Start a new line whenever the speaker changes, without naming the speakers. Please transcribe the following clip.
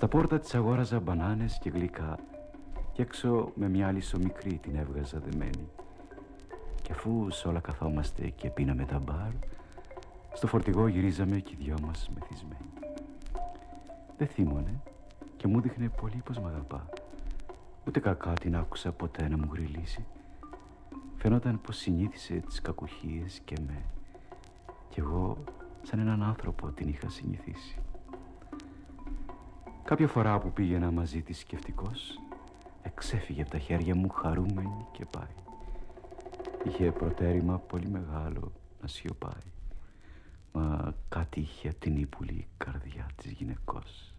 Στα πόρτα της αγόραζα μπανάνες και γλυκά και έξω με μια άλλη μικρή την έβγαζα δεμένη. Και αφού σ' όλα καθόμαστε και πίναμε τα μπαρ, στο φορτηγό γυρίζαμε και οι δυο μας μεθυσμένοι. Δεν θύμωνε και μου δείχνε πολύ πως μ' αγαπά. Ούτε κακά την άκουσα ποτέ να μου γριλήσει. Φαινόταν πως συνήθισε τις κακουχίες και με. Κι εγώ σαν έναν άνθρωπο την είχα συνηθίσει. Κάποια φορά που πήγαινα μαζί της σκεφτικός, εξέφυγε από τα χέρια μου χαρούμενη και πάει. Είχε προτέρημα πολύ μεγάλο να σιωπάει, μα κάτι είχε από την ύπουλη καρδιά της γυναικός.